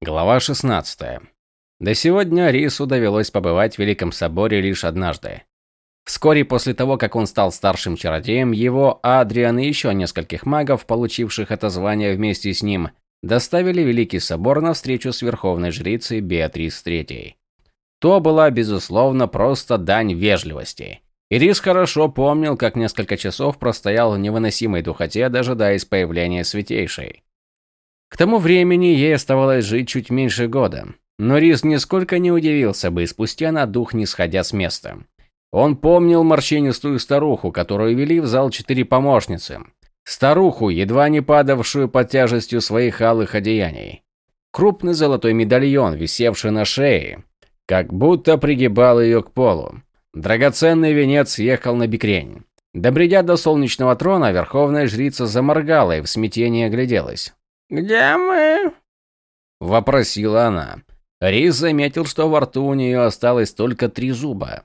Глава 16. До сегодня Рису довелось побывать в Великом Соборе лишь однажды. Вскоре после того, как он стал старшим чародеем, его Адриан и еще нескольких магов, получивших это звание вместе с ним, доставили Великий Собор на встречу с верховной жрицей Беатрис III. То была, безусловно, просто дань вежливости. Ирис хорошо помнил, как несколько часов простоял в невыносимой духоте, дожидаясь появления Святейшей. К тому времени ей оставалось жить чуть меньше года, но Рис нисколько не удивился бы, спустя на дух не сходя с места. Он помнил морщинистую старуху, которую вели в зал четыре помощницы. Старуху, едва не падавшую под тяжестью своих алых одеяний. Крупный золотой медальон, висевший на шее, как будто пригибал ее к полу. Драгоценный венец съехал на бикрень. Добредя до солнечного трона, верховная жрица заморгала и в смятении огляделась. «Где мы?» – вопросила она. Рис заметил, что во рту у нее осталось только три зуба.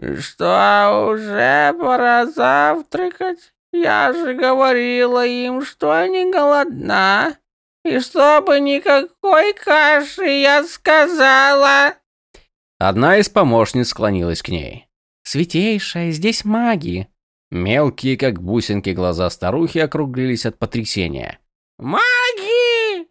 «Что, уже пора завтракать? Я же говорила им, что не голодна. И чтобы никакой каши, я сказала!» Одна из помощниц склонилась к ней. «Святейшая, здесь маги!» Мелкие, как бусинки, глаза старухи округлились от потрясения. «Маги!»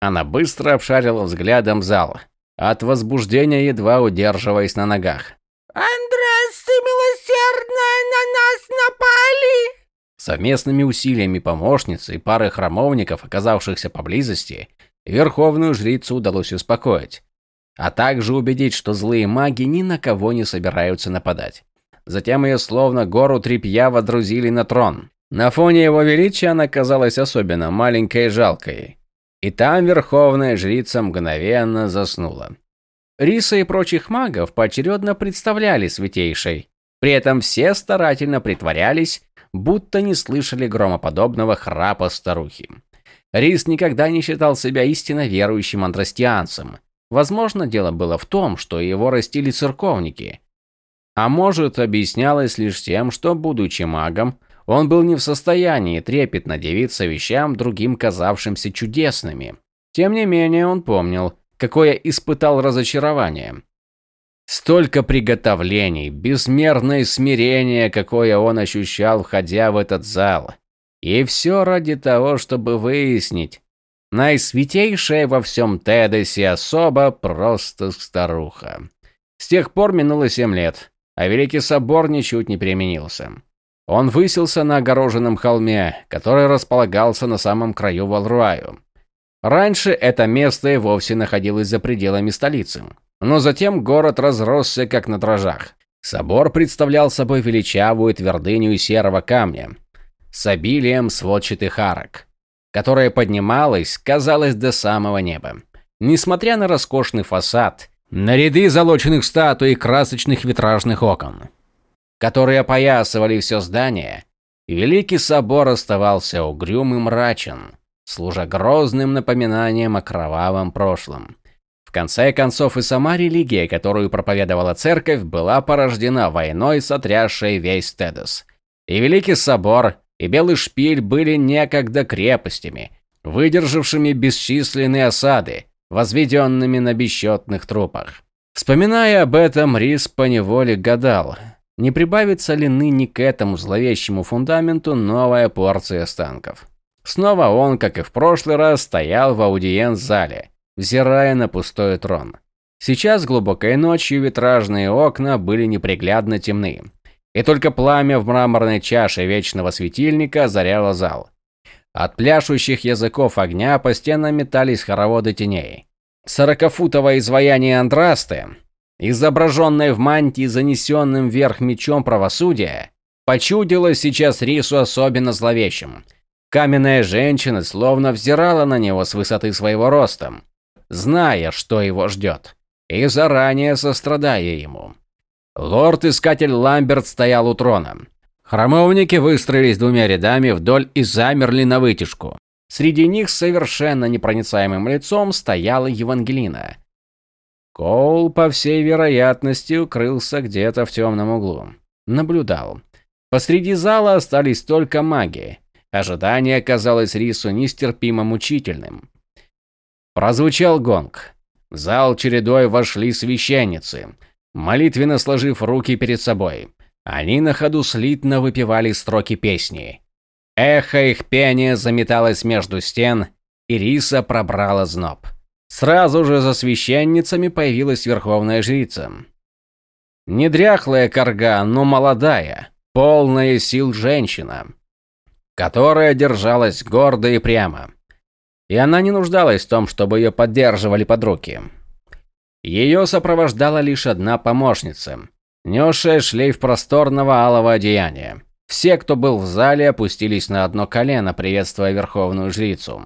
Она быстро обшарила взглядом зал, от возбуждения едва удерживаясь на ногах. «Андрес, ты милосердная, на нас напали!» Совместными усилиями помощницы и пары храмовников, оказавшихся поблизости, верховную жрицу удалось успокоить, а также убедить, что злые маги ни на кого не собираются нападать. Затем ее словно гору тряпья водрузили на трон. На фоне его величия она казалась особенно маленькой и жалкой. И там верховная жрица мгновенно заснула. Риса и прочих магов поочередно представляли святейшей. При этом все старательно притворялись, будто не слышали громоподобного храпа старухи. Рис никогда не считал себя истинно верующим андростианцем. Возможно, дело было в том, что его растили церковники. А может, объяснялось лишь тем, что, будучи магом, он был не в состоянии трепетно дивиться вещам, другим казавшимся чудесными. Тем не менее, он помнил, какое испытал разочарование. Столько приготовлений, безмерное смирение, какое он ощущал, входя в этот зал. И все ради того, чтобы выяснить, наисвятейшая во всем Тедесе особо просто старуха. С тех пор минуло семь лет, а Великий Собор ничуть не переменился. Он высился на огороженном холме, который располагался на самом краю Валруаю. Раньше это место и вовсе находилось за пределами столицы, но затем город разросся как на дрожжах. Собор представлял собой величавую твердыню из серого камня с обилием сводчатых арок, которая поднималась, казалось, до самого неба. Несмотря на роскошный фасад, на ряды залоченных статуй и красочных витражных окон, которые опоясывали все здание, Великий собор оставался угрюм и мрачен, служа грозным напоминанием о кровавом прошлом. В конце концов, и сама религия, которую проповедовала церковь, была порождена войной, сотрясшей весь Тедос. И Великий собор, и Белый шпиль были некогда крепостями, выдержавшими бесчисленные осады, возведенными на бесчетных трупах. Вспоминая об этом, Рис поневоле гадал, не прибавится ли ныне к этому зловещему фундаменту новая порция останков. Снова он, как и в прошлый раз, стоял в аудиенц-зале, взирая на пустой трон. Сейчас глубокой ночью витражные окна были неприглядно темны, и только пламя в мраморной чаше вечного светильника озаряло зал. От пляшущих языков огня по стенам метались хороводы теней. Сорокафутовое изваяние Андрасты, изображенное в мантии занесенным вверх мечом правосудия, почудилось сейчас Рису особенно зловещим. Каменная женщина словно взирала на него с высоты своего роста, зная, что его ждет, и заранее сострадая ему. Лорд-искатель Ламберт стоял у трона. Храмовники выстроились двумя рядами вдоль и замерли на вытяжку. Среди них с совершенно непроницаемым лицом стояла Евангелина. Коул, по всей вероятности, укрылся где-то в темном углу. Наблюдал. Посреди зала остались только маги. Ожидание казалось Рису нестерпимо мучительным. Прозвучал гонг. В зал чередой вошли священницы, молитвенно сложив руки перед собой. Они на ходу слитно выпевали строки песни. Эхо их пения заметалось между стен, и риса пробрала зноб. Сразу же за священницами появилась верховная жрица. Не дряхлая корга, но молодая, полная сил женщина, которая держалась гордо и прямо. И она не нуждалась в том, чтобы ее поддерживали под руки. Ее сопровождала лишь одна помощница, несшая шлейф просторного алого одеяния. Все, кто был в зале, опустились на одно колено, приветствуя верховную жрицу.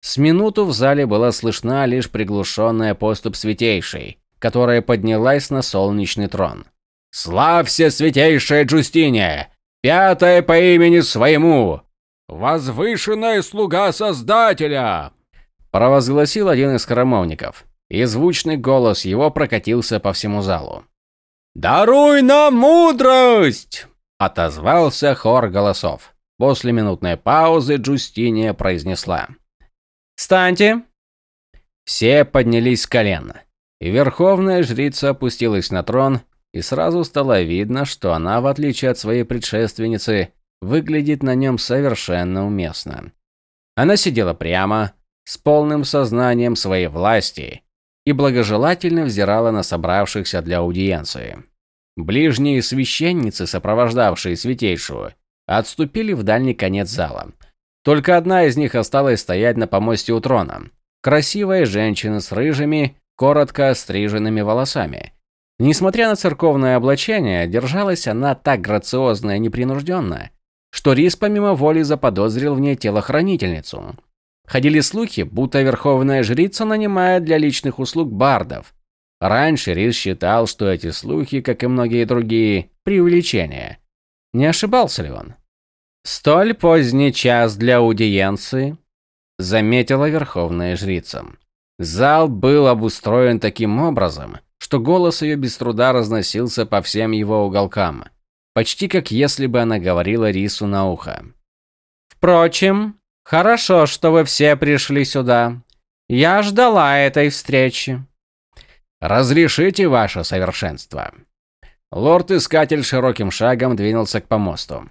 С минуту в зале была слышна лишь приглушенная поступ святейшей, которая поднялась на солнечный трон. «Славься, святейшая Джустиния! Пятая по имени своему! Возвышенная слуга Создателя!» Провозгласил один из храмовников, и звучный голос его прокатился по всему залу. «Даруй нам мудрость!» – отозвался хор голосов. После минутной паузы Джустиния произнесла. «Встаньте!» Все поднялись с колена, и верховная жрица опустилась на трон, и сразу стало видно, что она, в отличие от своей предшественницы, выглядит на нем совершенно уместно. Она сидела прямо, с полным сознанием своей власти, и благожелательно взирала на собравшихся для аудиенции. Ближние священницы, сопровождавшие святейшую, отступили в дальний конец зала – только одна из них осталась стоять на помосте у трона. Красивая женщина с рыжими, коротко стриженными волосами. Несмотря на церковное облачение, держалась она так грациозно и непринужденно, что Рис помимо воли заподозрил в ней телохранительницу. Ходили слухи, будто верховная жрица нанимает для личных услуг бардов. Раньше Рис считал, что эти слухи, как и многие другие, преувеличения. Не ошибался ли он? «Столь поздний час для аудиенции», — заметила верховная жрица. Зал был обустроен таким образом, что голос ее без труда разносился по всем его уголкам, почти как если бы она говорила Рису на ухо. «Впрочем, хорошо, что вы все пришли сюда. Я ждала этой встречи». «Разрешите ваше совершенство». Лорд-искатель широким шагом двинулся к помосту.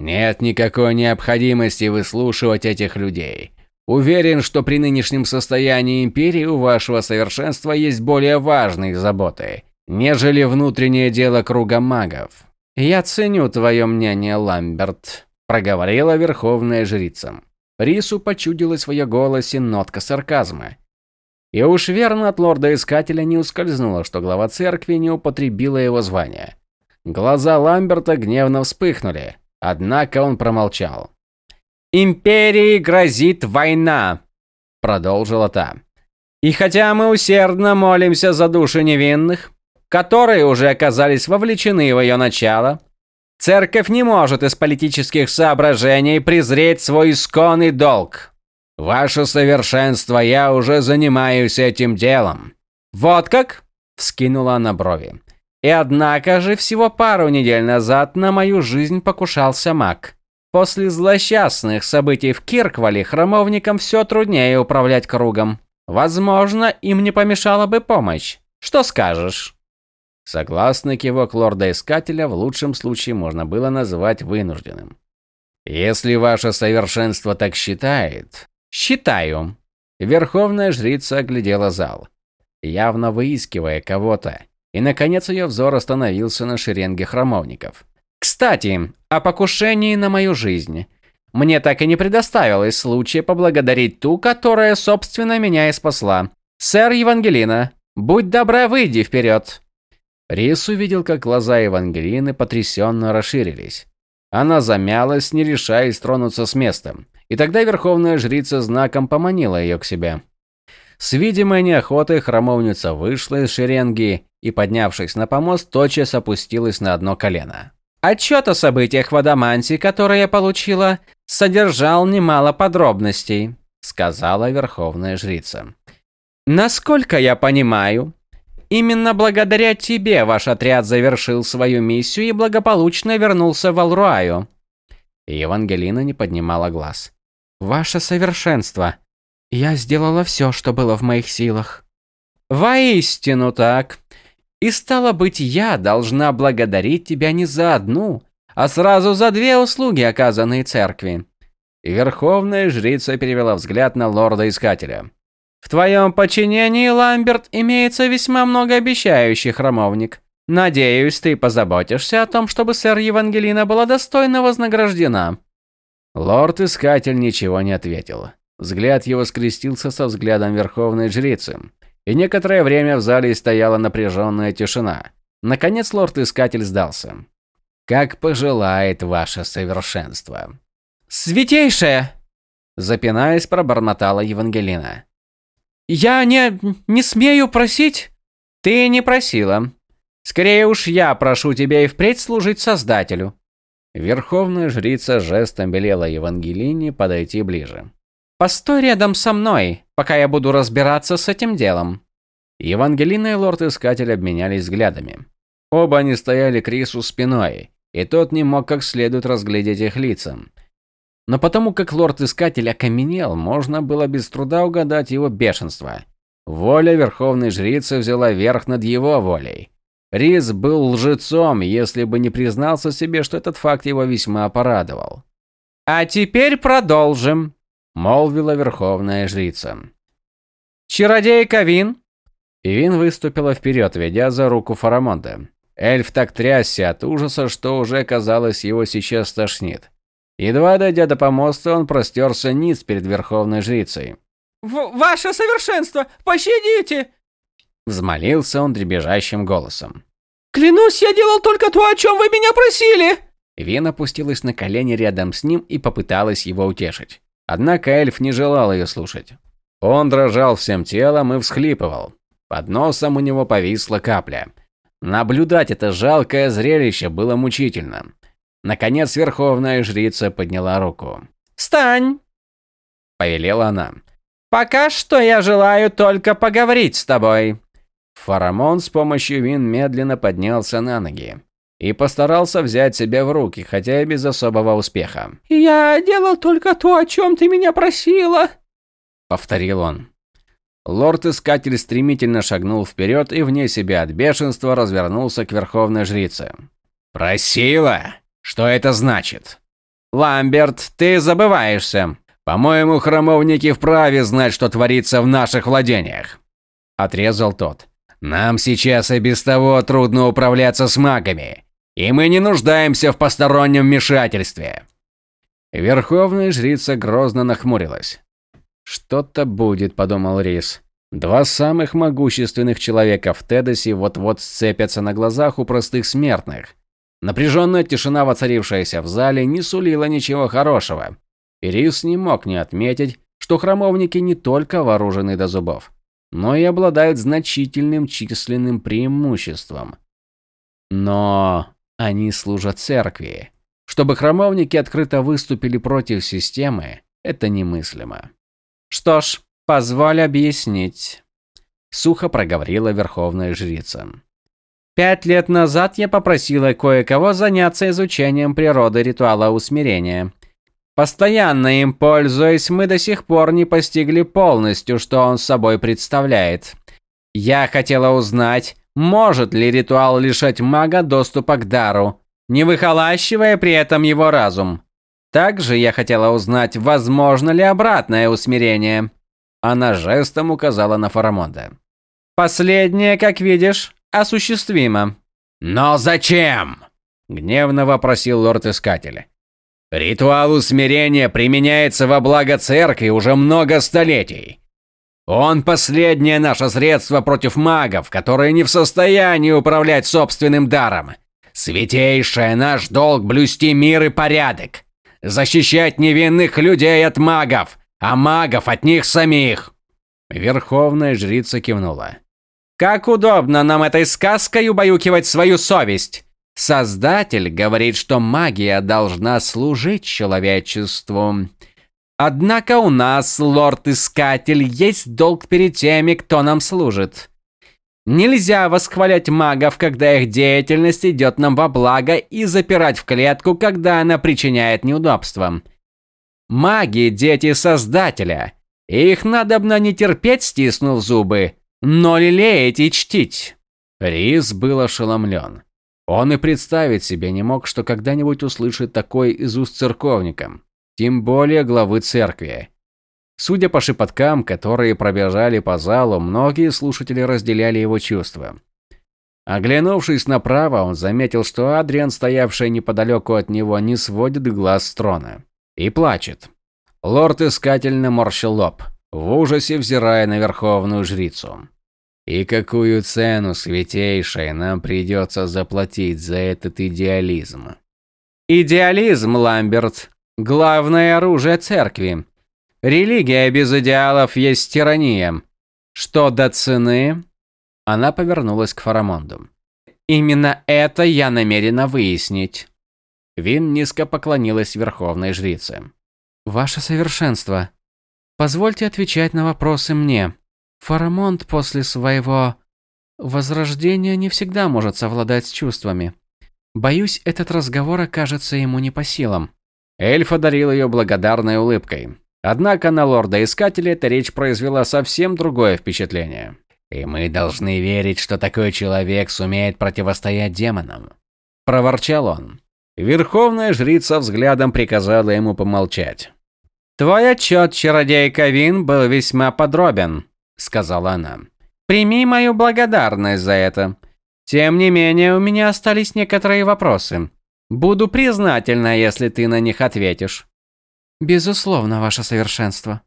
Нет никакой необходимости выслушивать этих людей. Уверен, что при нынешнем состоянии империи у вашего совершенства есть более важные заботы, нежели внутреннее дело круга магов. Я ценю твое мнение, Ламберт, проговорила верховная жрица. Рису почудилась в ее голосе нотка сарказма. И уж верно от лорда-искателя не ускользнуло, что глава церкви не употребила его звание. Глаза Ламберта гневно вспыхнули. Однако он промолчал. «Империи грозит война», – продолжила та. «И хотя мы усердно молимся за души невинных, которые уже оказались вовлечены в ее начало, церковь не может из политических соображений презреть свой исконный долг. Ваше совершенство, я уже занимаюсь этим делом». «Вот как?» – вскинула она брови. И однако же всего пару недель назад на мою жизнь покушался маг. После злосчастных событий в Кирквале храмовникам все труднее управлять кругом. Возможно, им не помешала бы помощь. Что скажешь? Согласно кивок лорда-искателя, в лучшем случае можно было назвать вынужденным. Если ваше совершенство так считает... Считаю. Верховная жрица оглядела зал, явно выискивая кого-то. И, наконец, ее взор остановился на шеренге храмовников. «Кстати, о покушении на мою жизнь. Мне так и не предоставилось случая поблагодарить ту, которая, собственно, меня и спасла. Сэр Евангелина, будь добра, выйди вперед!» Рис увидел, как глаза Евангелины потрясенно расширились. Она замялась, не решаясь тронуться с места. И тогда верховная жрица знаком поманила ее к себе. С видимой неохотой храмовница вышла из шеренги и, поднявшись на помост, тотчас опустилась на одно колено. Отчет о событиях в Адаманте, который я получила, содержал немало подробностей, сказала верховная жрица. Насколько я понимаю, именно благодаря тебе ваш отряд завершил свою миссию и благополучно вернулся в Алруаю. Евангелина не поднимала глаз. Ваше совершенство, Я сделала все, что было в моих силах. Воистину так. И стало быть, я должна благодарить тебя не за одну, а сразу за две услуги, оказанные церкви. Верховная жрица перевела взгляд на лорда-искателя. В твоем подчинении, Ламберт, имеется весьма многообещающий храмовник. Надеюсь, ты позаботишься о том, чтобы сэр Евангелина была достойно вознаграждена. Лорд-искатель ничего не ответил. Взгляд его скрестился со взглядом верховной жрицы. И некоторое время в зале стояла напряженная тишина. Наконец лорд-искатель сдался. «Как пожелает ваше совершенство». «Святейшая!» Запинаясь, пробормотала Евангелина. «Я не... не смею просить...» «Ты не просила. Скорее уж я прошу тебя и впредь служить Создателю». Верховная жрица жестом велела Евангелине подойти ближе. «Постой рядом со мной, пока я буду разбираться с этим делом». Евангелина и лорд-искатель обменялись взглядами. Оба они стояли к Рису спиной, и тот не мог как следует разглядеть их лица. Но потому как лорд-искатель окаменел, можно было без труда угадать его бешенство. Воля Верховной Жрицы взяла верх над его волей. Рис был лжецом, если бы не признался себе, что этот факт его весьма порадовал. «А теперь продолжим», – молвила Верховная Жрица. «Чародей Вин?» И Вин выступила вперед, ведя за руку Фарамонда. Эльф так трясся от ужаса, что уже казалось, его сейчас тошнит. Едва дойдя до помоста, он простерся низ перед Верховной Жрицей. В «Ваше совершенство, пощадите!» Взмолился он дребезжащим голосом. «Клянусь, я делал только то, о чем вы меня просили!» Вен опустилась на колени рядом с ним и попыталась его утешить. Однако эльф не желал ее слушать. Он дрожал всем телом и всхлипывал. Под носом у него повисла капля. Наблюдать это жалкое зрелище было мучительно. Наконец Верховная Жрица подняла руку. «Встань!» – повелела она. «Пока что я желаю только поговорить с тобой». Фарамон с помощью вин медленно поднялся на ноги и постарался взять себя в руки, хотя и без особого успеха. «Я делал только то, о чем ты меня просила», — повторил он. Лорд-искатель стремительно шагнул вперед и вне себя от бешенства развернулся к Верховной Жрице. «Просила? Что это значит?» «Ламберт, ты забываешься. По-моему, храмовники вправе знать, что творится в наших владениях», – отрезал тот. Нам сейчас и без того трудно управляться с магами, и мы не нуждаемся в постороннем вмешательстве. Верховная жрица грозно нахмурилась. Что-то будет, подумал Рис. Два самых могущественных человека в Тедосе вот-вот сцепятся на глазах у простых смертных. Напряженная тишина, воцарившаяся в зале, не сулила ничего хорошего. И Рис не мог не отметить, что храмовники не только вооружены до зубов но и обладают значительным численным преимуществом. Но они служат церкви. Чтобы храмовники открыто выступили против системы, это немыслимо. Что ж, позволь объяснить. Сухо проговорила Верховная Жрица. Пять лет назад я попросила кое-кого заняться изучением природы ритуала усмирения. Постоянно им пользуясь, мы до сих пор не постигли полностью, что он собой представляет. Я хотела узнать, может ли ритуал лишать мага доступа к дару, не выхолащивая при этом его разум. Также я хотела узнать, возможно ли обратное усмирение. Она жестом указала на Фарамонда. Последнее, как видишь, осуществимо. Но зачем? гневно вопросил лорд-искатель. Ритуал усмирения применяется во благо церкви уже много столетий. Он последнее наше средство против магов, которые не в состоянии управлять собственным даром. Святейшее наш долг блюсти мир и порядок, защищать невинных людей от магов, а магов от них самих. Верховная жрица кивнула. Как удобно нам этой сказкой убаюкивать свою совесть. Создатель говорит, что магия должна служить человечеству. Однако у нас, лорд-искатель, есть долг перед теми, кто нам служит. Нельзя восхвалять магов, когда их деятельность идет нам во благо, и запирать в клетку, когда она причиняет неудобства. Маги – дети Создателя, их надобно не терпеть, стиснув зубы, но лелеять и чтить. Рис был ошеломлен. Он и представить себе не мог, что когда-нибудь услышит такое из уст церковника, тем более главы церкви. Судя по шепоткам, которые пробежали по залу, многие слушатели разделяли его чувства. Оглянувшись направо, он заметил, что Адриан, стоявший неподалеку от него, не сводит глаз с трона. И плачет. Лорд-искатель наморщил лоб, в ужасе взирая на верховную жрицу. И какую цену, святейшая, нам придется заплатить за этот идеализм? Идеализм, Ламберт, главное оружие церкви. Религия без идеалов есть тирания. Что до цены? Она повернулась к Фарамонду. Именно это я намерена выяснить. Вин низко поклонилась верховной жрице. Ваше совершенство, позвольте отвечать на вопросы мне. Фарамонд после своего возрождения не всегда может совладать с чувствами. Боюсь, этот разговор окажется ему не по силам. Эльф одарил ее благодарной улыбкой. Однако на лорда-искателя эта речь произвела совсем другое впечатление. «И мы должны верить, что такой человек сумеет противостоять демонам», – проворчал он. Верховная жрица взглядом приказала ему помолчать. «Твой отчет, чародейка Вин, был весьма подробен», сказала она. Прими мою благодарность за это. Тем не менее, у меня остались некоторые вопросы. Буду признательна, если ты на них ответишь. Безусловно, ваше совершенство.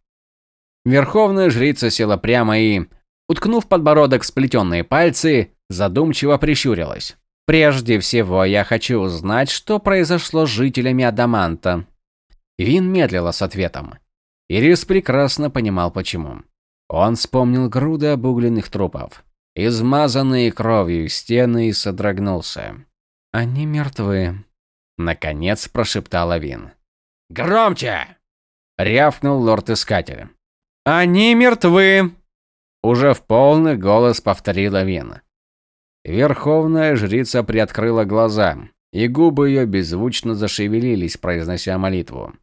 Верховная жрица села прямо и, уткнув подбородок в сплетенные пальцы, задумчиво прищурилась. Прежде всего, я хочу узнать, что произошло с жителями Адаманта. Вин медлила с ответом. Ирис прекрасно понимал почему. Он вспомнил груды обугленных трупов, измазанные кровью стены и содрогнулся. «Они мертвы», — наконец прошептал Вин. «Громче!» — рявкнул лорд-искатель. «Они мертвы!» Уже в полный голос повторила Вин. Верховная жрица приоткрыла глаза, и губы ее беззвучно зашевелились, произнося молитву.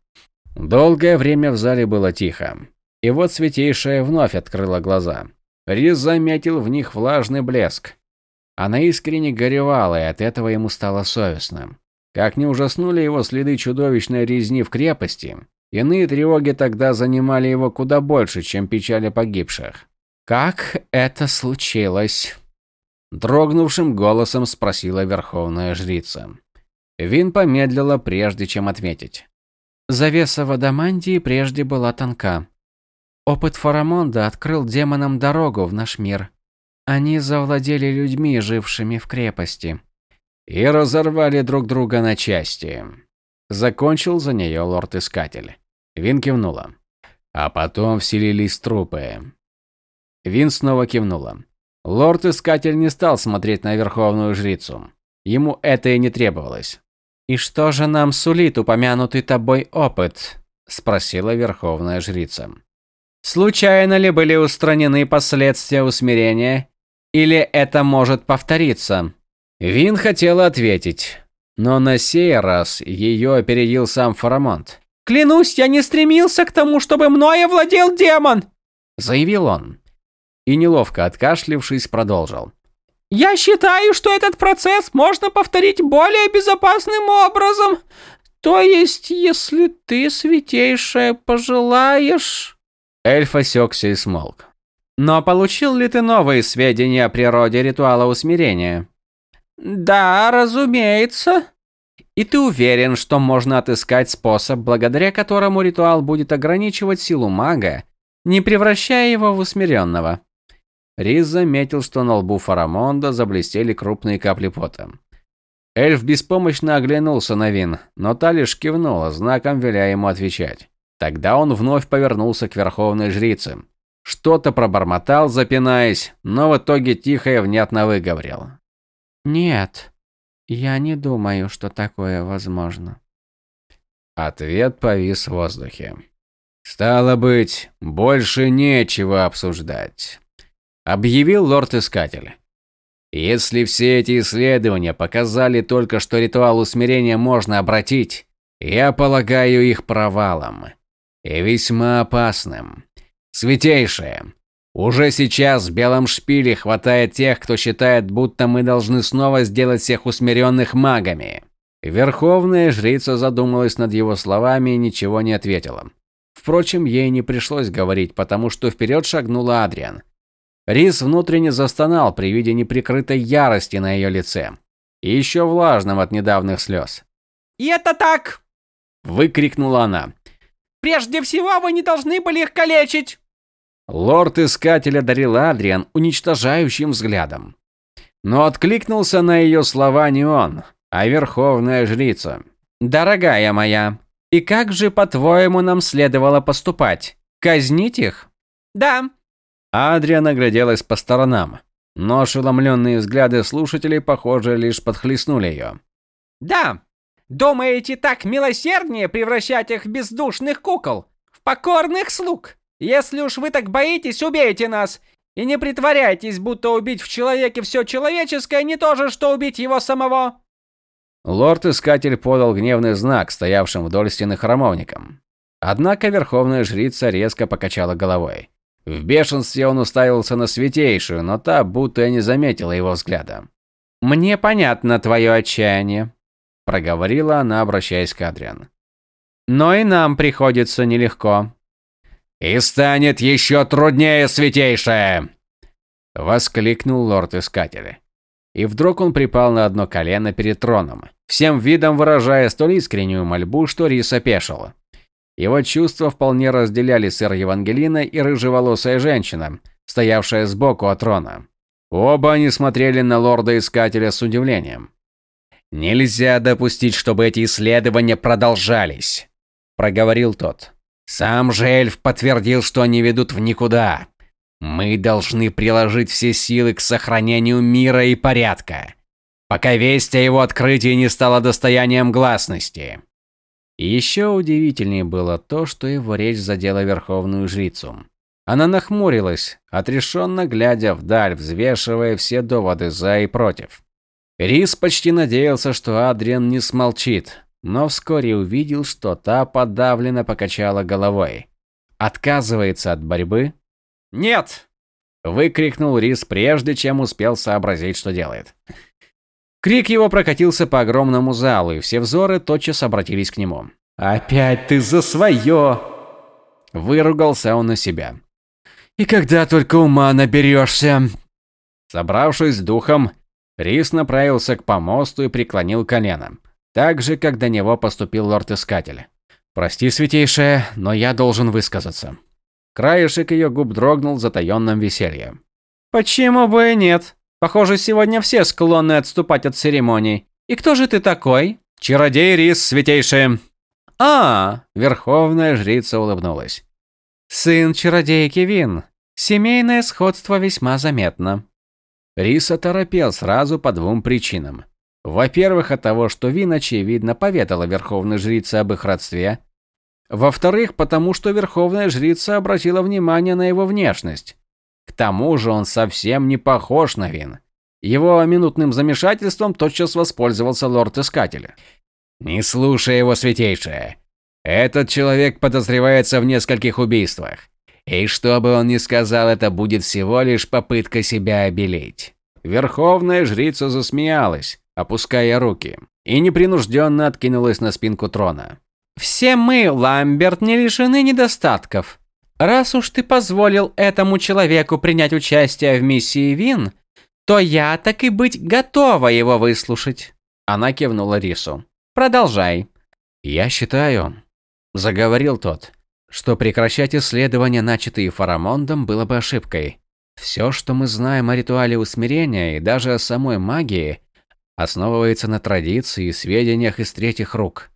Долгое время в зале было тихо. И вот Святейшая вновь открыла глаза. Рис заметил в них влажный блеск. Она искренне горевала, и от этого ему стало совестно. Как не ужаснули его следы чудовищной резни в крепости, иные тревоги тогда занимали его куда больше, чем печали погибших. «Как это случилось?» Дрогнувшим голосом спросила Верховная Жрица. Вин помедлила, прежде чем ответить. Завеса в Адамандии прежде была тонка. Опыт Фарамонда открыл демонам дорогу в наш мир. Они завладели людьми, жившими в крепости. И разорвали друг друга на части. Закончил за нее лорд-искатель. Вин кивнула. А потом вселились трупы. Вин снова кивнула. Лорд-искатель не стал смотреть на верховную жрицу. Ему это и не требовалось. «И что же нам сулит упомянутый тобой опыт?» – спросила верховная жрица. Случайно ли были устранены последствия усмирения? Или это может повториться? Вин хотела ответить, но на сей раз ее опередил сам Фарамонт. «Клянусь, я не стремился к тому, чтобы мной овладел демон!» Заявил он. И неловко откашлившись, продолжил. «Я считаю, что этот процесс можно повторить более безопасным образом. То есть, если ты, святейшая, пожелаешь...» Эльф осекся и смолк. «Но получил ли ты новые сведения о природе ритуала усмирения?» «Да, разумеется». «И ты уверен, что можно отыскать способ, благодаря которому ритуал будет ограничивать силу мага, не превращая его в усмиренного?» Рис заметил, что на лбу Фарамонда заблестели крупные капли пота. Эльф беспомощно оглянулся на Вин, но та лишь кивнула, знаком веля ему отвечать. Тогда он вновь повернулся к верховной жрице. Что-то пробормотал, запинаясь, но в итоге тихо и внятно выговорил. «Нет, я не думаю, что такое возможно». Ответ повис в воздухе. «Стало быть, больше нечего обсуждать», – объявил лорд-искатель. «Если все эти исследования показали только, что ритуал усмирения можно обратить, я полагаю их провалом и весьма опасным. Святейшая, уже сейчас в Белом Шпиле хватает тех, кто считает, будто мы должны снова сделать всех усмиренных магами. Верховная жрица задумалась над его словами и ничего не ответила. Впрочем, ей не пришлось говорить, потому что вперед шагнула Адриан. Рис внутренне застонал при виде неприкрытой ярости на ее лице. И еще влажным от недавних слез. «И это так!» – выкрикнула она. «Прежде всего вы не должны были их калечить!» Лорд-искатель одарил Адриан уничтожающим взглядом. Но откликнулся на ее слова не он, а верховная жрица. «Дорогая моя, и как же, по-твоему, нам следовало поступать? Казнить их?» «Да». Адриан огляделась по сторонам, но ошеломленные взгляды слушателей, похоже, лишь подхлестнули ее. «Да. Думаете, так милосерднее превращать их в бездушных кукол? В покорных слуг?» Если уж вы так боитесь, убейте нас. И не притворяйтесь, будто убить в человеке все человеческое не то же, что убить его самого. Лорд-искатель подал гневный знак, стоявшим вдоль стены храмовникам. Однако верховная жрица резко покачала головой. В бешенстве он уставился на святейшую, но та будто и не заметила его взгляда. «Мне понятно твое отчаяние», – проговорила она, обращаясь к Адриан. «Но и нам приходится нелегко. «И станет еще труднее, святейшее!» Воскликнул лорд-искатель. И вдруг он припал на одно колено перед троном, всем видом выражая столь искреннюю мольбу, что Рис опешил. Его чувства вполне разделяли сэр Евангелина и рыжеволосая женщина, стоявшая сбоку от трона. Оба они смотрели на лорда-искателя с удивлением. «Нельзя допустить, чтобы эти исследования продолжались», – проговорил тот. Сам же эльф подтвердил, что они ведут в никуда. Мы должны приложить все силы к сохранению мира и порядка, пока весть о его открытии не стала достоянием гласности. Еще удивительнее было то, что его речь задела верховную жрицу. Она нахмурилась, отрешенно глядя вдаль, взвешивая все доводы за и против. Рис почти надеялся, что Адриан не смолчит, но вскоре увидел, что та подавленно покачала головой. Отказывается от борьбы? «Нет!» – выкрикнул Рис, прежде чем успел сообразить, что делает. Крик его прокатился по огромному залу, и все взоры тотчас обратились к нему. «Опять ты за свое!» Выругался он на себя. «И когда только ума наберешься!» Собравшись с духом, Рис направился к помосту и преклонил колено. Так же, как до него поступил лорд-искатель. «Прости, святейшая, но я должен высказаться». Краешек ее губ дрогнул в затаённом веселье. «Почему бы и нет? Похоже, сегодня все склонны отступать от церемоний. И кто же ты такой?» «Чародей Рис, святейшая». «А, Верховная жрица улыбнулась. «Сын чародейки Вин. Семейное сходство весьма заметно». Рис оторопел сразу по двум причинам. Во-первых, от того, что Вин, очевидно, поведала Верховной Жрице об их родстве. Во-вторых, потому что Верховная Жрица обратила внимание на его внешность. К тому же он совсем не похож на Вин. Его минутным замешательством тотчас воспользовался лорд-искатель. «Не слушай его, святейшее. Этот человек подозревается в нескольких убийствах. И что бы он ни сказал, это будет всего лишь попытка себя обелить». Верховная жрица засмеялась, опуская руки, и непринужденно откинулась на спинку трона. «Все мы, Ламберт, не лишены недостатков. Раз уж ты позволил этому человеку принять участие в миссии Вин, то я, так и быть, готова его выслушать». Она кивнула Рису. «Продолжай». «Я считаю», – заговорил тот, – что прекращать исследования, начатые Фарамондом, было бы ошибкой. Все, что мы знаем о ритуале усмирения и даже о самой магии, основывается на традиции и сведениях из третьих рук.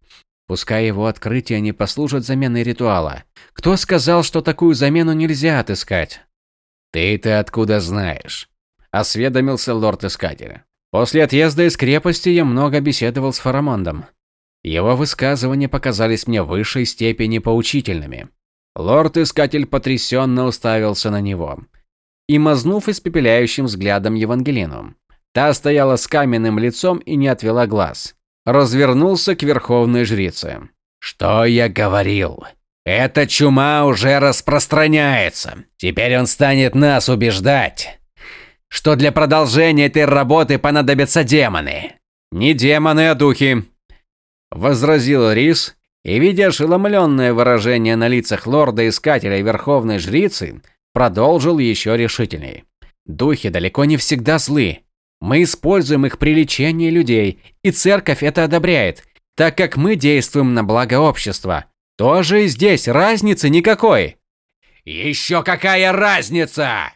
Пускай его открытие не послужит заменой ритуала. Кто сказал, что такую замену нельзя отыскать? Ты-то откуда знаешь? Осведомился лорд-искатель. После отъезда из крепости я много беседовал с Фарамондом. Его высказывания показались мне в высшей степени поучительными. Лорд-искатель потрясенно уставился на него и мазнув испепеляющим взглядом Евангелину. Та стояла с каменным лицом и не отвела глаз. Развернулся к верховной жрице. «Что я говорил? Эта чума уже распространяется. Теперь он станет нас убеждать, что для продолжения этой работы понадобятся демоны. Не демоны, а духи, возразил Рис, и видя ошеломленное выражение на лицах лорда-искателя и верховной жрицы, продолжил еще решительней. Духи далеко не всегда злы. Мы используем их при лечении людей, и церковь это одобряет, так как мы действуем на благо общества. Тоже и здесь разницы никакой. Еще какая разница?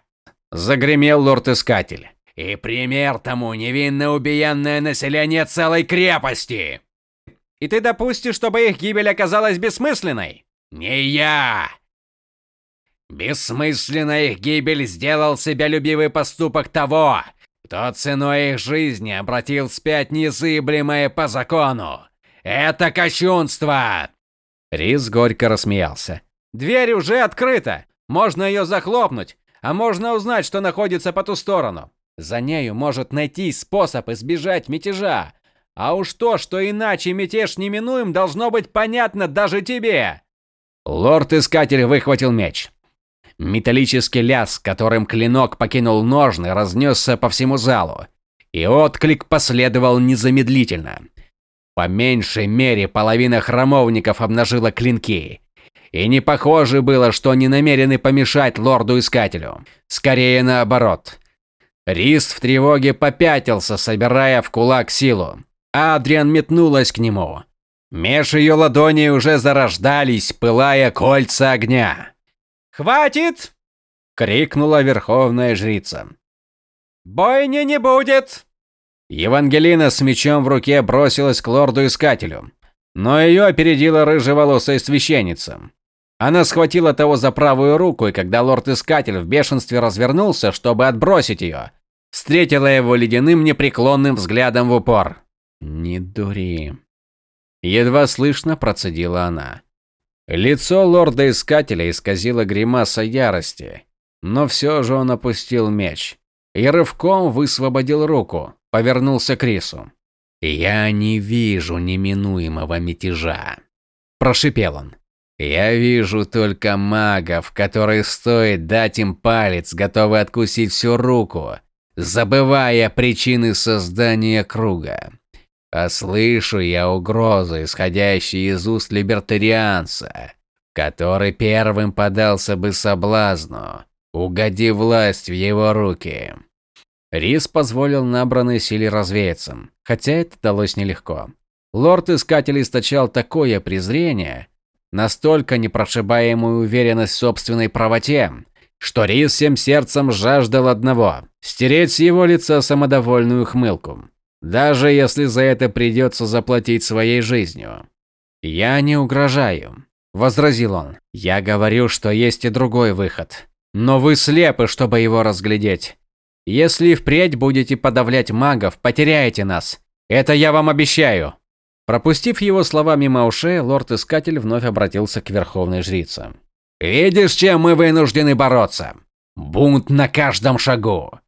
Загремел лорд-искатель. И пример тому невинно убиенное население целой крепости. И ты допустишь, чтобы их гибель оказалась бессмысленной? Не я. Бессмысленная их гибель сделал себялюбивый поступок того, кто ценой их жизни обратил вспять незыблемое по закону. Это кощунство. Рис горько рассмеялся. Дверь уже открыта. Можно ее захлопнуть, а можно узнать, что находится по ту сторону. За нею может найти способ избежать мятежа. А уж то, что иначе мятеж неминуем, должно быть понятно даже тебе. Лорд-искатель выхватил меч. Металлический лязг, которым клинок покинул ножны, разнесся по всему залу. И отклик последовал незамедлительно. По меньшей мере половина храмовников обнажила клинки. И не похоже было, что они намерены помешать лорду-искателю. Скорее наоборот. Рист в тревоге попятился, собирая в кулак силу. Адриан метнулась к нему. Меж ее ладоней уже зарождались, пылая кольца огня. «Хватит!» — крикнула верховная жрица. «Бойни не будет!» Евангелина с мечом в руке бросилась к лорду-искателю, но ее опередила рыжеволосая священница. Она схватила того за правую руку, и когда лорд-искатель в бешенстве развернулся, чтобы отбросить ее, встретила его ледяным непреклонным взглядом в упор. «Не дури». Едва слышно процедила она. Лицо лорда-искателя исказило гримаса ярости, но все же он опустил меч и рывком высвободил руку, повернулся к Рису. «Я не вижу неминуемого мятежа», – прошипел он. «Я вижу только магов, которые стоит дать им палец, готовы откусить всю руку, забывая причины создания круга. А слышу я угрозы, исходящие из уст либертарианца, который первым подался бы соблазну, угоди власть в его руки. Рис позволил набранной силе развеяться, хотя это далось нелегко. Лорд-искатель источал такое презрение, настолько непрошибаемую уверенность в собственной правоте, что Рис всем сердцем жаждал одного – стереть с его лица самодовольную хмылку даже если за это придется заплатить своей жизнью. «Я не угрожаю», – возразил он. «Я говорю, что есть и другой выход. Но вы слепы, чтобы его разглядеть. Если впредь будете подавлять магов, потеряете нас. Это я вам обещаю». Пропустив его слова мимо ушей, лорд-искатель вновь обратился к верховной жрице. «Видишь, чем мы вынуждены бороться? Бунт на каждом шагу.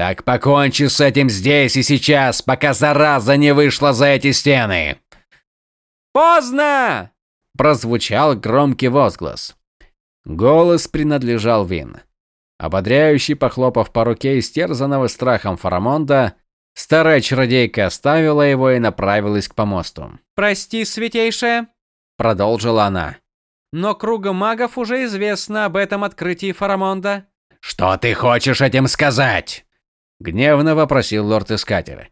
Так покончи с этим здесь и сейчас, пока зараза не вышла за эти стены. Поздно! прозвучал громкий возглас. Голос принадлежал Вин. Ободряющий похлопав по руке истерзанного страхом Фарамонда, старая чародейка оставила его и направилась к помосту. «Прости, святейшая», — продолжила она. «Но кругу магов уже известно об этом открытии Фарамонда». «Что ты хочешь этим сказать?» Гневно вопросил лорд-искатель.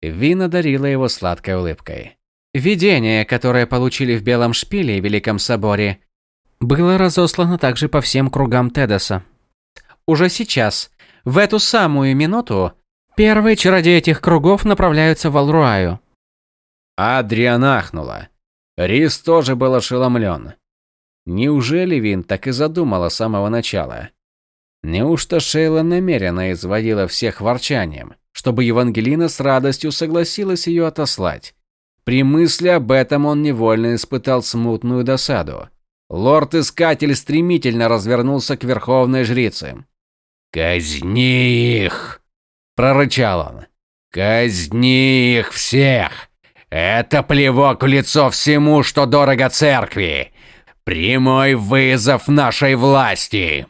Вина дарила его сладкой улыбкой. Видение, которое получили в Белом Шпиле и Великом Соборе, было разослано также по всем кругам Тедоса. Уже сейчас, в эту самую минуту, первые чародеи этих кругов направляются в Алруаю. Адриан ахнула. Рис тоже был ошеломлен. Неужели Вин так и задумала с самого начала? Неужто Шейла намеренно изводила всех ворчанием, чтобы Евангелина с радостью согласилась ее отослать? При мысли об этом он невольно испытал смутную досаду. Лорд-искатель стремительно развернулся к верховной жрице. «Казни их!» – прорычал он. «Казни их всех! Это плевок в лицо всему, что дорого церкви! Прямой вызов нашей власти!»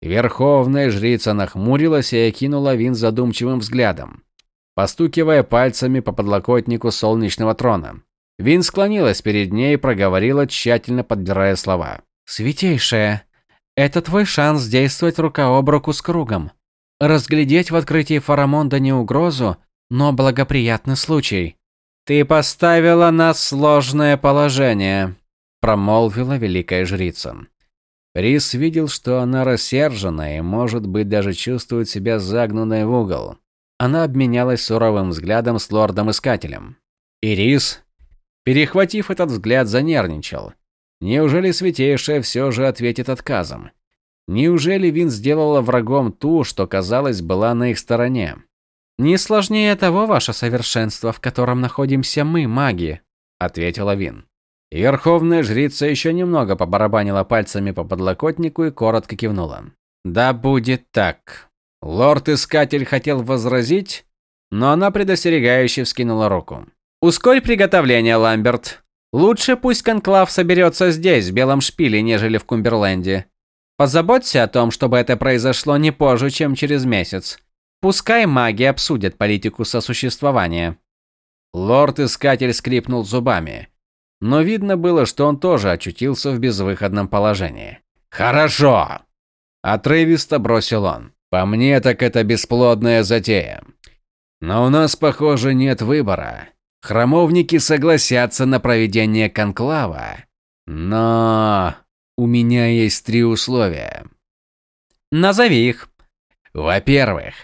Верховная жрица нахмурилась и окинула Вин задумчивым взглядом, постукивая пальцами по подлокотнику солнечного трона. Вин склонилась перед ней и проговорила, тщательно подбирая слова. «Святейшая, это твой шанс действовать рука об руку с кругом. Разглядеть в открытии Фарамонда не угрозу, но благоприятный случай. Ты поставила нас в сложное положение, промолвила великая жрица. Рис видел, что она рассержена и, может быть, даже чувствует себя загнанной в угол. Она обменялась суровым взглядом с лордом-искателем. И Рис, перехватив этот взгляд, занервничал. Неужели Святейшая все же ответит отказом? Неужели Вин сделала врагом ту, что, казалось, была на их стороне? «Не сложнее того, ваше совершенство, в котором находимся мы, маги», — ответила Вин. Верховная жрица еще немного побарабанила пальцами по подлокотнику и коротко кивнула. «Да будет так». Лорд-искатель хотел возразить, но она предостерегающе вскинула руку. «Ускорь приготовление, Ламберт. Лучше пусть конклав соберется здесь, в Белом Шпиле, нежели в Кумберленде. Позаботься о том, чтобы это произошло не позже, чем через месяц. Пускай маги обсудят политику сосуществования». Лорд-искатель скрипнул зубами но видно было, что он тоже очутился в безвыходном положении. «Хорошо!» Отрывисто бросил он. «По мне, так это бесплодная затея. Но у нас, похоже, нет выбора. Храмовники согласятся на проведение конклава. Но у меня есть три условия». «Назови их». «Во-первых,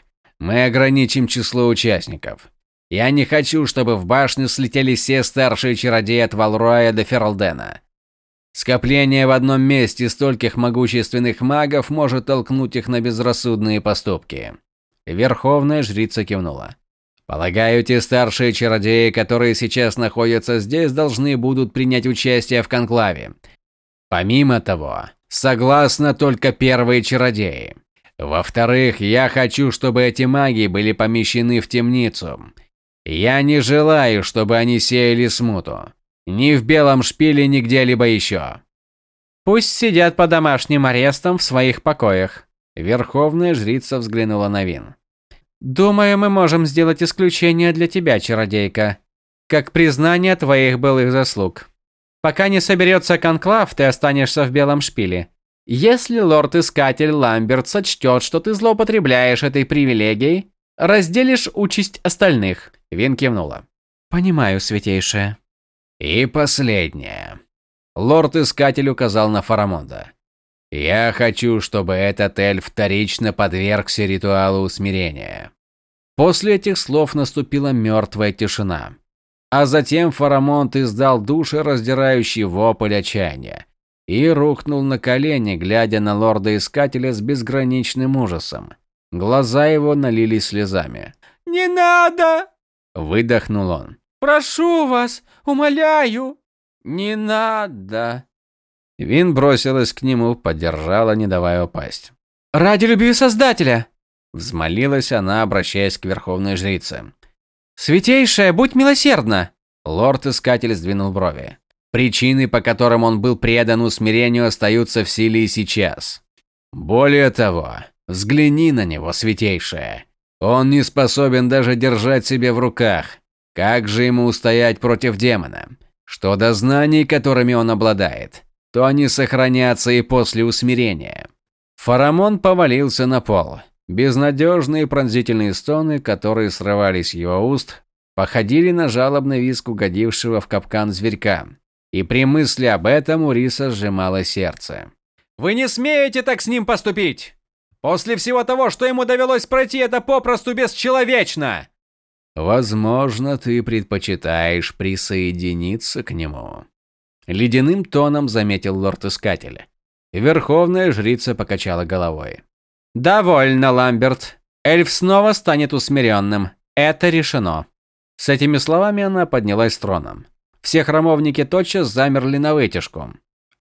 мы ограничим число участников. Я не хочу, чтобы в башню слетели все старшие чародеи от Валроя до Фералдена. Скопление в одном месте стольких могущественных магов может толкнуть их на безрассудные поступки. Верховная жрица кивнула. Полагаю, те старшие чародеи, которые сейчас находятся здесь, должны будут принять участие в конклаве. Помимо того, согласно только первые чародеи. Во-вторых, я хочу, чтобы эти маги были помещены в темницу, я не желаю, чтобы они сеяли смуту. Ни в белом шпиле, ни где-либо еще. Пусть сидят по домашним арестам в своих покоях. Верховная жрица взглянула на Вин. Думаю, мы можем сделать исключение для тебя, чародейка, как признание твоих былых заслуг. Пока не соберется конклав, ты останешься в белом шпиле. Если лорд-искатель Ламберт сочтет, что ты злоупотребляешь этой привилегией, разделишь участь остальных. Вин кивнула. «Понимаю, святейшая». «И последнее». Лорд-искатель указал на Фарамонда. «Я хочу, чтобы этот эльф вторично подвергся ритуалу усмирения». После этих слов наступила мертвая тишина. А затем Фарамонд издал душераздирающий вопль отчаяния и рухнул на колени, глядя на лорда-искателя с безграничным ужасом. Глаза его налились слезами. «Не надо!» Выдохнул он. «Прошу вас, умоляю!» «Не надо!» Вин бросилась к нему, поддержала, не давая упасть. «Ради любви Создателя!» Взмолилась она, обращаясь к Верховной Жрице. «Святейшая, будь милосердна!» Лорд-искатель сдвинул брови. Причины, по которым он был предан усмирению, остаются в силе и сейчас. Более того, взгляни на него, Святейшая. Он не способен даже держать себя в руках. Как же ему устоять против демона? Что до знаний, которыми он обладает, то они сохранятся и после усмирения. Фарамон повалился на пол. Безнадежные пронзительные стоны, которые срывались его уст, походили на жалобный визг угодившего в капкан зверька. И при мысли об этом у Риса сжимало сердце. «Вы не смеете так с ним поступить!» После всего того, что ему довелось пройти, это попросту бесчеловечно. Возможно, ты предпочитаешь присоединиться к нему. Ледяным тоном заметил лорд-искатель. Верховная жрица покачала головой. «Довольно, Ламберт. Эльф снова станет усмиренным. Это решено». С этими словами она поднялась с троном. Все храмовники тотчас замерли на вытяжку.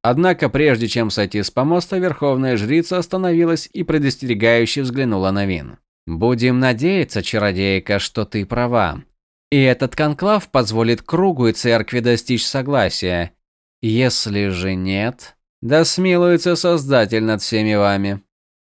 Однако, прежде чем сойти с помоста, Верховная Жрица остановилась и предостерегающе взглянула на Вин. «Будем надеяться, чародейка, что ты права. И этот конклав позволит кругу и церкви достичь согласия. Если же нет...» Да смилуется Создатель над всеми вами.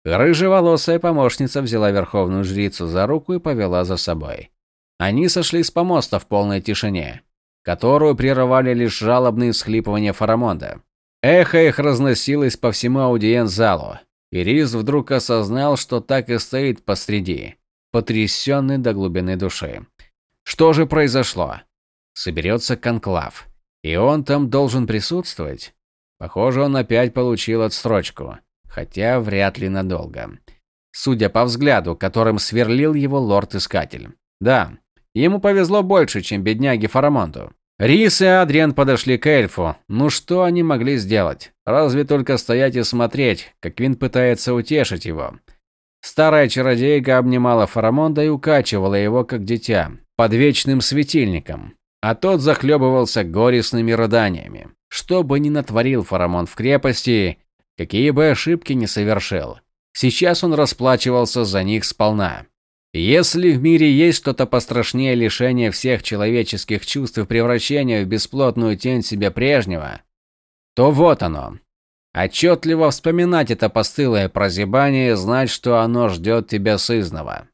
Рыжеволосая помощница взяла Верховную Жрицу за руку и повела за собой. Они сошли с помоста в полной тишине, которую прерывали лишь жалобные всхлипывания Фарамонда. Эхо их разносилось по всему аудиенц-залу, и Рис вдруг осознал, что так и стоит посреди, потрясенный до глубины души. Что же произошло? Соберется конклав, и он там должен присутствовать? Похоже, он опять получил отсрочку, хотя вряд ли надолго. Судя по взгляду, которым сверлил его лорд-искатель. Да, ему повезло больше, чем бедняге Фарамонту. Рис и Адриан подошли к эльфу. Ну что они могли сделать? Разве только стоять и смотреть, как Вин пытается утешить его. Старая чародейка обнимала Фарамонда и укачивала его, как дитя, под вечным светильником. А тот захлебывался горестными рыданиями. Что бы ни натворил Фарамонд в крепости, какие бы ошибки не совершил, сейчас он расплачивался за них сполна. Если в мире есть что-то пострашнее лишения всех человеческих чувств и превращения в бесплотную тень себя прежнего, то вот оно. Отчетливо вспоминать это постылое прозябание знать, что оно ждет тебя сызного.